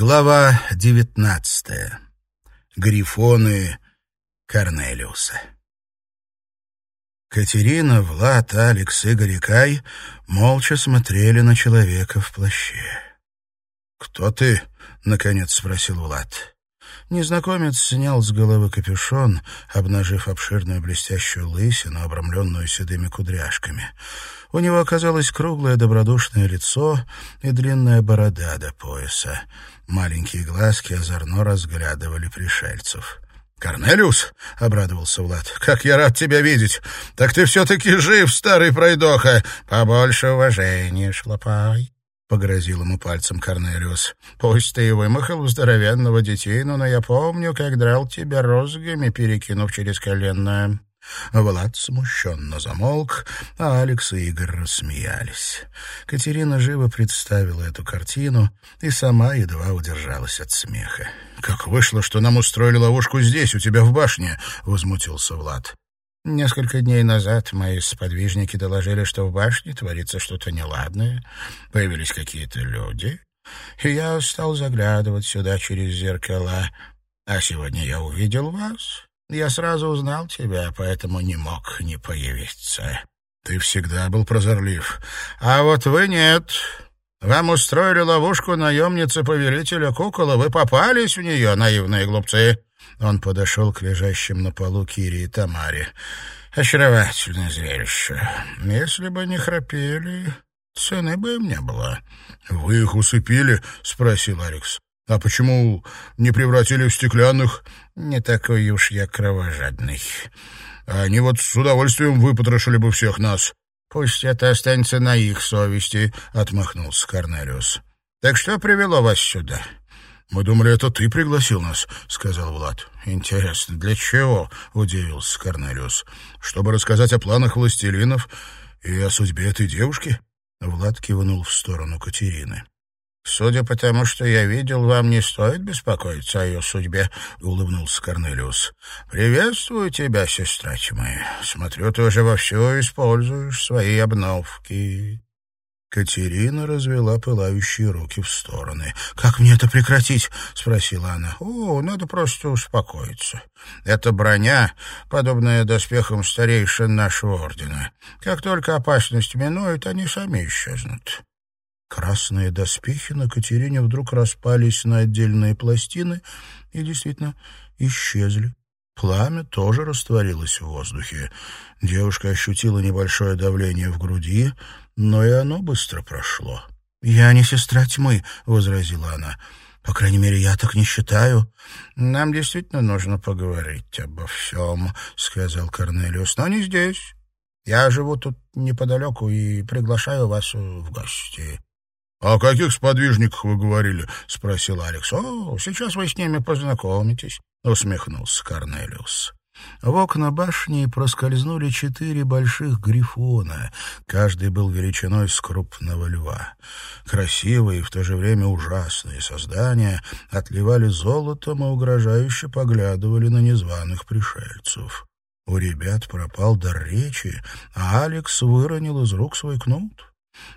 Глава девятнадцатая. Грифоны Корнелиуса. Катерина, Влад, Алекс, Игорь и Кай молча смотрели на человека в плаще. «Кто ты?» — наконец спросил Влад. Незнакомец снял с головы капюшон, обнажив обширную блестящую лысину, обрамленную седыми кудряшками. У него оказалось круглое добродушное лицо и длинная борода до пояса. Маленькие глазки озорно разглядывали пришельцев. «Корнелиус?» — обрадовался Влад. «Как я рад тебя видеть! Так ты все-таки жив, старый пройдоха! Побольше уважения, шлопай!» — погрозил ему пальцем Корнелиус. «Пусть ты и вымахал у здоровенного детину, но я помню, как драл тебя розгами, перекинув через коленное». Влад смущенно замолк, а Алекс и Игорь рассмеялись. Катерина живо представила эту картину и сама едва удержалась от смеха. «Как вышло, что нам устроили ловушку здесь, у тебя в башне?» — возмутился Влад. Несколько дней назад мои сподвижники доложили, что в башне творится что-то неладное. Появились какие-то люди, и я стал заглядывать сюда через зеркала. А сегодня я увидел вас. Я сразу узнал тебя, поэтому не мог не появиться. Ты всегда был прозорлив. А вот вы нет. Вам устроили ловушку наемницы повелителя кукол, вы попались в нее, наивные глупцы. Он подошел к лежащим на полу Кире и Тамаре. «Очаровательное зрелище. Если бы не храпели, цены бы им не было». «Вы их усыпили?» — спросил Алекс. «А почему не превратили в стеклянных?» «Не такой уж я кровожадный. Они вот с удовольствием выпотрошили бы всех нас». «Пусть это останется на их совести», — отмахнулся Корнелиус. «Так что привело вас сюда?» «Мы думали, это ты пригласил нас», — сказал Влад. «Интересно, для чего?» — удивился Корнелиус. «Чтобы рассказать о планах властелинов и о судьбе этой девушки?» Влад кивнул в сторону Катерины. «Судя по тому, что я видел, вам не стоит беспокоиться о ее судьбе», — улыбнулся Корнелиус. «Приветствую тебя, сестра тьмы. Смотрю, ты уже вовсю используешь свои обновки». Катерина развела пылающие руки в стороны. «Как мне это прекратить?» — спросила она. «О, надо просто успокоиться. Это броня, подобная доспехам старейшин нашего ордена. Как только опасность минует, они сами исчезнут». Красные доспехи на Катерине вдруг распались на отдельные пластины и действительно исчезли. Пламя тоже растворилось в воздухе. Девушка ощутила небольшое давление в груди, но и оно быстро прошло. «Я не сестра тьмы», — возразила она. «По крайней мере, я так не считаю». «Нам действительно нужно поговорить обо всем», — сказал Корнелиус, — «но не здесь. Я живу тут неподалеку и приглашаю вас в гости». «О каких сподвижниках вы говорили?» — спросил Алекс. «О, сейчас вы с ними познакомитесь», — усмехнулся Корнелиус. В окна башни проскользнули четыре больших грифона. Каждый был величиной с крупного льва. Красивые и в то же время ужасные создания отливали золотом и угрожающе поглядывали на незваных пришельцев. У ребят пропал дар речи, а Алекс выронил из рук свой кнут.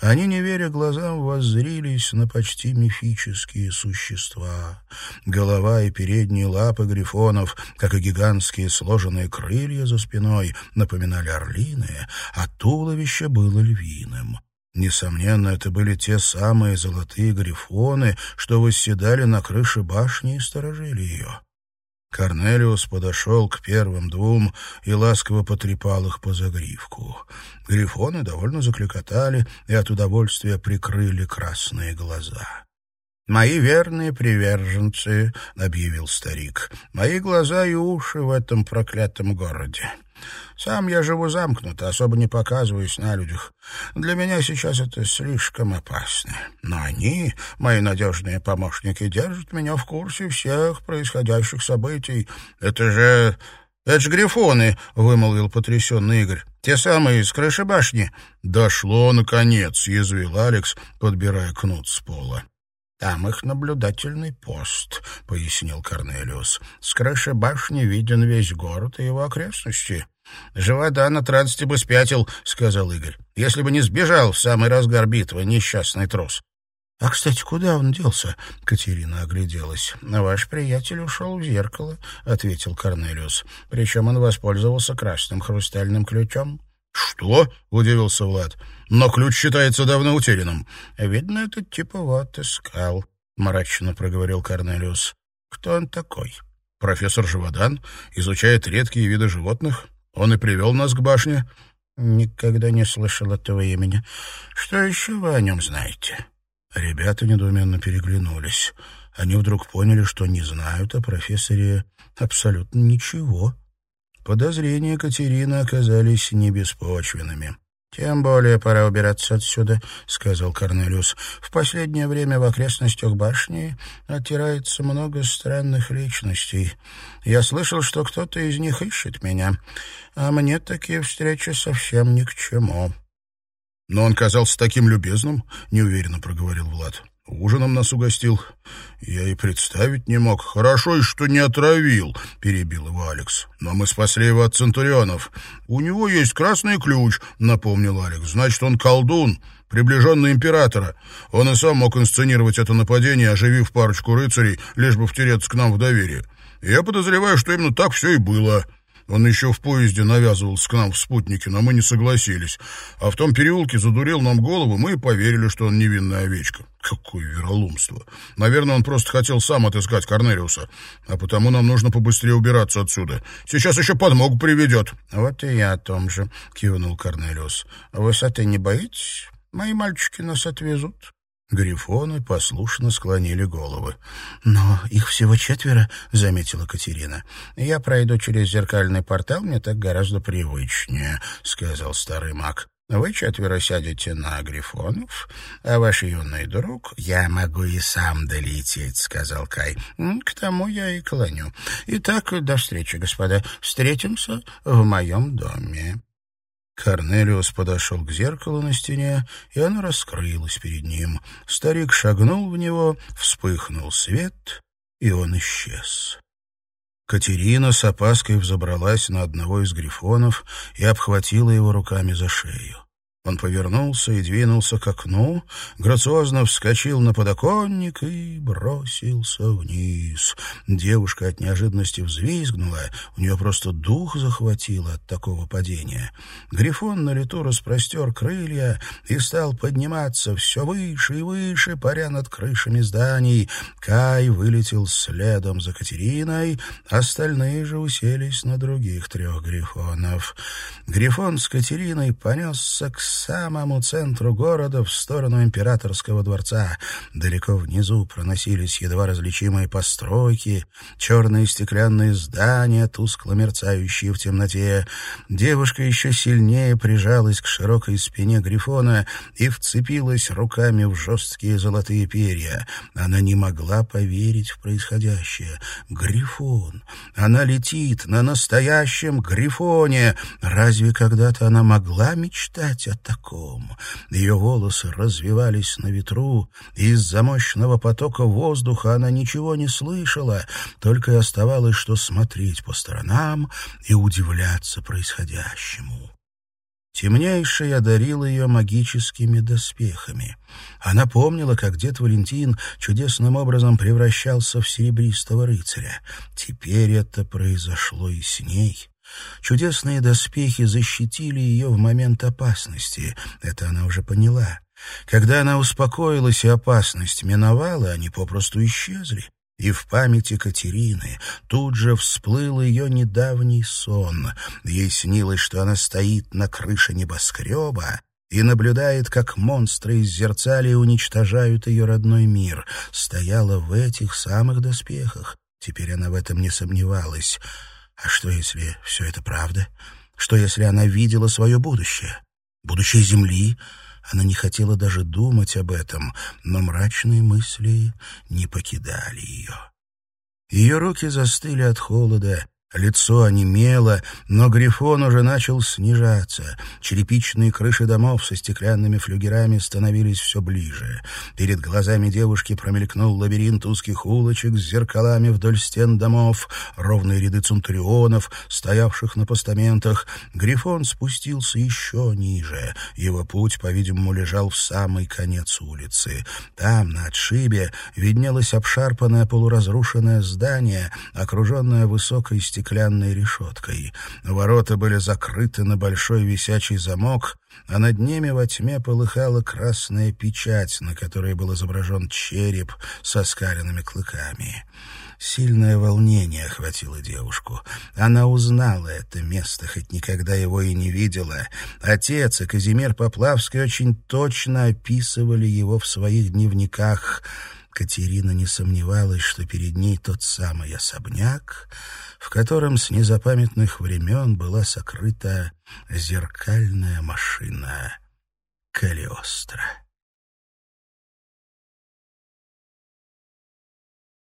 Они, не веря глазам, воззрились на почти мифические существа. Голова и передние лапы грифонов, как и гигантские сложенные крылья за спиной, напоминали орлиные, а туловище было львиным. Несомненно, это были те самые золотые грифоны, что восседали на крыше башни и сторожили ее. Корнелиус подошел к первым двум и ласково потрепал их по загривку. Грифоны довольно закликотали и от удовольствия прикрыли красные глаза. «Мои верные приверженцы», — объявил старик, — «мои глаза и уши в этом проклятом городе. Сам я живу замкнуто, особо не показываюсь на людях. Для меня сейчас это слишком опасно. Но они, мои надежные помощники, держат меня в курсе всех происходящих событий. Это же... «Это же грифоны!» — вымолвил потрясенный Игорь. «Те самые из крыши башни». «Дошло, наконец!» — съязвил Алекс, подбирая кнут с пола. «Там их наблюдательный пост», — пояснил Корнелиус. «С крыши башни виден весь город и его окрестности». «Живода на трансте бы спятил», — сказал Игорь, «если бы не сбежал в самый разгар битвы несчастный трус». «А, кстати, куда он делся?» — Катерина огляделась. «Ваш приятель ушел в зеркало», — ответил Корнелиус. «Причем он воспользовался красным хрустальным ключом». «Что?» — удивился Влад. «Но ключ считается давно утерянным». «Видно, этот типа вот искал», — мрачно проговорил Корнелиус. «Кто он такой?» «Профессор Живодан изучает редкие виды животных. Он и привел нас к башне». «Никогда не слышал этого имени. Что еще вы о нем знаете?» Ребята недоуменно переглянулись. Они вдруг поняли, что не знают о профессоре абсолютно ничего. Подозрения Катерины оказались небеспочвенными. «Тем более пора убираться отсюда», — сказал Корнелиус. «В последнее время в окрестностях башни оттирается много странных личностей. Я слышал, что кто-то из них ищет меня, а мне такие встречи совсем ни к чему». «Но он казался таким любезным», — неуверенно проговорил Влад. Ужином нас угостил. Я и представить не мог. Хорошо, и что не отравил, перебил его Алекс. Но мы спасли его от центурионов. У него есть красный ключ, напомнил Алекс. Значит, он колдун, приближенный императора. Он и сам мог инсценировать это нападение, оживив парочку рыцарей, лишь бы втереться к нам в доверие. Я подозреваю, что именно так все и было. Он еще в поезде навязывался к нам в спутнике, но мы не согласились. А в том переулке задурил нам голову, мы и поверили, что он невинная овечка. Какое вероломство! Наверное, он просто хотел сам отыскать Корнелиуса. А потому нам нужно побыстрее убираться отсюда. Сейчас еще подмогу приведет. — Вот и я о том же, — кивнул Корнелиус. — Высоты не боитесь? Мои мальчики нас отвезут. Грифоны послушно склонили головы. «Но их всего четверо», — заметила Катерина. «Я пройду через зеркальный портал, мне так гораздо привычнее», — сказал старый маг. «Вы четверо сядете на грифонов, а ваш юный друг...» «Я могу и сам долететь», — сказал Кай. «К тому я и клоню. Итак, до встречи, господа. Встретимся в моем доме». Корнелиус подошел к зеркалу на стене, и оно раскрылось перед ним. Старик шагнул в него, вспыхнул свет, и он исчез. Катерина с опаской взобралась на одного из грифонов и обхватила его руками за шею. Он повернулся и двинулся к окну, грациозно вскочил на подоконник и бросился вниз. Девушка от неожиданности взвизгнула, у нее просто дух захватило от такого падения. Грифон на лету распростер крылья и стал подниматься все выше и выше, паря над крышами зданий. Кай вылетел следом за Катериной, остальные же уселись на других трех грифонов. Грифон с Катериной понесся к самому центру города, в сторону императорского дворца. Далеко внизу проносились едва различимые постройки, черные стеклянные здания, тускло мерцающие в темноте. Девушка еще сильнее прижалась к широкой спине Грифона и вцепилась руками в жесткие золотые перья. Она не могла поверить в происходящее. Грифон! Она летит на настоящем Грифоне! Разве когда-то она могла мечтать о таком. Ее волосы развивались на ветру, из-за мощного потока воздуха она ничего не слышала, только и оставалось, что смотреть по сторонам и удивляться происходящему. Темнейший одарил ее магическими доспехами. Она помнила, как дед Валентин чудесным образом превращался в серебристого рыцаря. Теперь это произошло и с ней. Чудесные доспехи защитили ее в момент опасности, это она уже поняла. Когда она успокоилась и опасность миновала, они попросту исчезли. И в памяти Катерины тут же всплыл ее недавний сон. Ей снилось, что она стоит на крыше небоскреба и наблюдает, как монстры из зерцали уничтожают ее родной мир. Стояла в этих самых доспехах. Теперь она в этом не сомневалась. А что, если все это правда? Что, если она видела свое будущее? Будущее Земли? Она не хотела даже думать об этом, но мрачные мысли не покидали ее. Ее руки застыли от холода, Лицо онемело, но Грифон уже начал снижаться. Черепичные крыши домов со стеклянными флюгерами становились все ближе. Перед глазами девушки промелькнул лабиринт узких улочек с зеркалами вдоль стен домов, ровные ряды центурионов, стоявших на постаментах. Грифон спустился еще ниже. Его путь, по-видимому, лежал в самый конец улицы. Там, на отшибе, виднелось обшарпанное полуразрушенное здание, окруженное высокой стеклянной стеклянной решеткой. Ворота были закрыты на большой висячий замок, а над ними во тьме полыхала красная печать, на которой был изображен череп со скаленными клыками. Сильное волнение охватило девушку. Она узнала это место, хоть никогда его и не видела. Отец и Казимир Поплавский очень точно описывали его в своих дневниках — Катерина не сомневалась, что перед ней тот самый особняк, в котором с незапамятных времен была сокрыта зеркальная машина Калиостро.